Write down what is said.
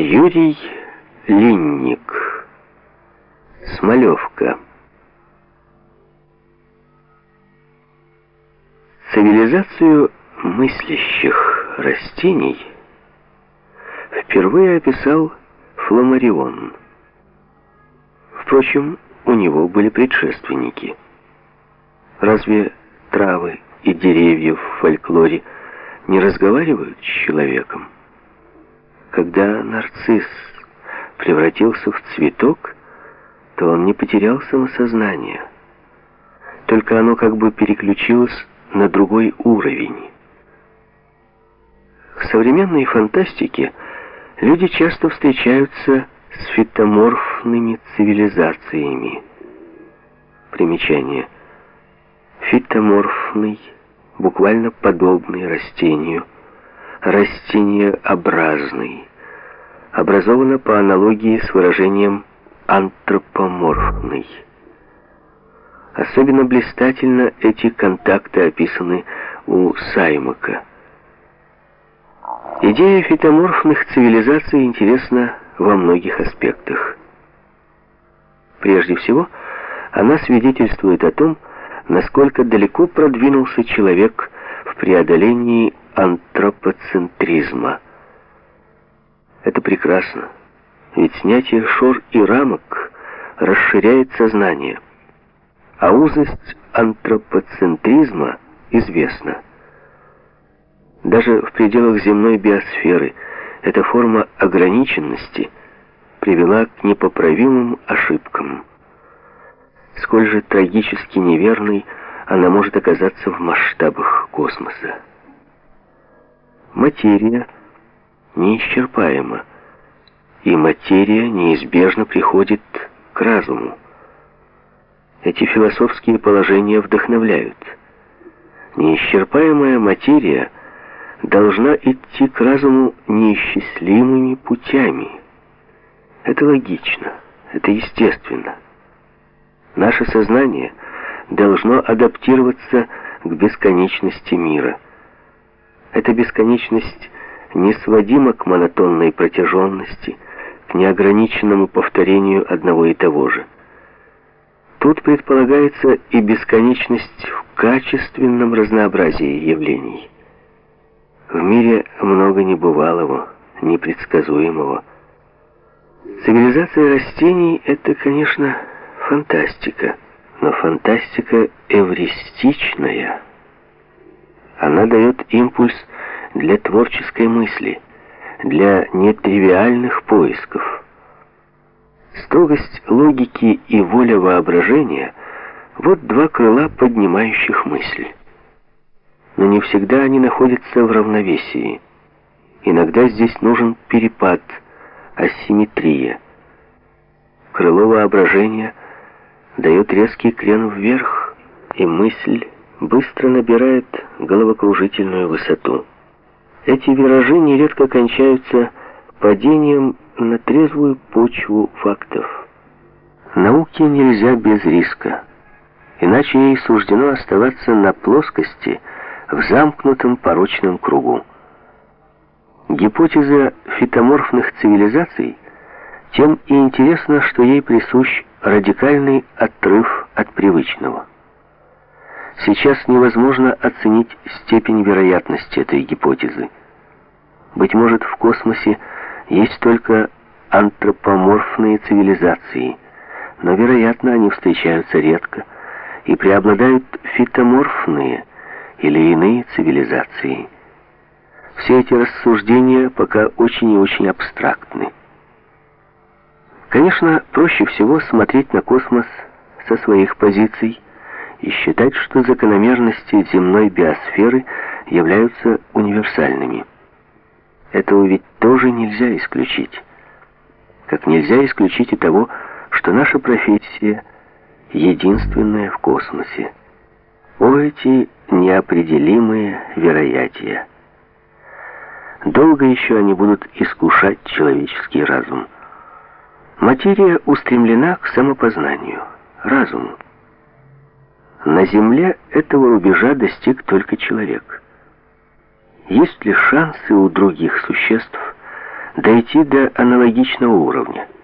Юрий Линник. Смолевка. Цивилизацию мыслящих растений впервые описал Фламарион. Впрочем, у него были предшественники. Разве травы и деревья в фольклоре не разговаривают с человеком? Когда нарцисс превратился в цветок, то он не потерял самосознание. Только оно как бы переключилось на другой уровень. В современной фантастике люди часто встречаются с фитоморфными цивилизациями. Примечание. Фитоморфный, буквально подобный растению – растениеобразный, образована по аналогии с выражением антропоморфный. Особенно блистательно эти контакты описаны у Саймака. Идея фитоморфных цивилизаций интересна во многих аспектах. Прежде всего, она свидетельствует о том, насколько далеко продвинулся человек в преодолении антропоцентризма. Это прекрасно, ведь снятие шор и рамок расширяет сознание, а узость антропоцентризма известна. Даже в пределах земной биосферы эта форма ограниченности привела к непоправимым ошибкам. Сколь же трагически неверной она может оказаться в масштабах космоса. Материя неисчерпаема, и материя неизбежно приходит к разуму. Эти философские положения вдохновляют. Неисчерпаемая материя должна идти к разуму неисчислимыми путями. Это логично, это естественно. Наше сознание должно адаптироваться к бесконечности мира – эта бесконечность не сводима к монотонной протяженности, к неограниченному повторению одного и того же. Тут предполагается и бесконечность в качественном разнообразии явлений. В мире много небывалого, непредсказуемого. Цивилизация растений — это, конечно, фантастика, но фантастика эвристичная — она дает импульс для творческой мысли, для нетривиальных поисков. Строгость логики и воля воображения — вот два крыла, поднимающих мысль. Но не всегда они находятся в равновесии. Иногда здесь нужен перепад, асимметрия. Крыло воображения дает резкий крен вверх, и мысль быстро набирает головокружительную высоту. Эти виражи нередко кончаются падением на трезвую почву фактов. Науке нельзя без риска, иначе ей суждено оставаться на плоскости в замкнутом порочном кругу. Гипотеза фитоморфных цивилизаций тем и интересна, что ей присущ радикальный отрыв от привычного. Сейчас невозможно оценить степень вероятности этой гипотезы. Быть может, в космосе есть только антропоморфные цивилизации, но, вероятно, они встречаются редко и преобладают фитоморфные или иные цивилизации. Все эти рассуждения пока очень и очень абстрактны. Конечно, проще всего смотреть на космос со своих позиций, и считать, что закономерности земной биосферы являются универсальными. Этого ведь тоже нельзя исключить. Как нельзя исключить и того, что наша профессия единственная в космосе. О, эти неопределимые вероятия! Долго еще они будут искушать человеческий разум. Материя устремлена к самопознанию, разуму. На Земле этого рубежа достиг только человек. Есть ли шансы у других существ дойти до аналогичного уровня –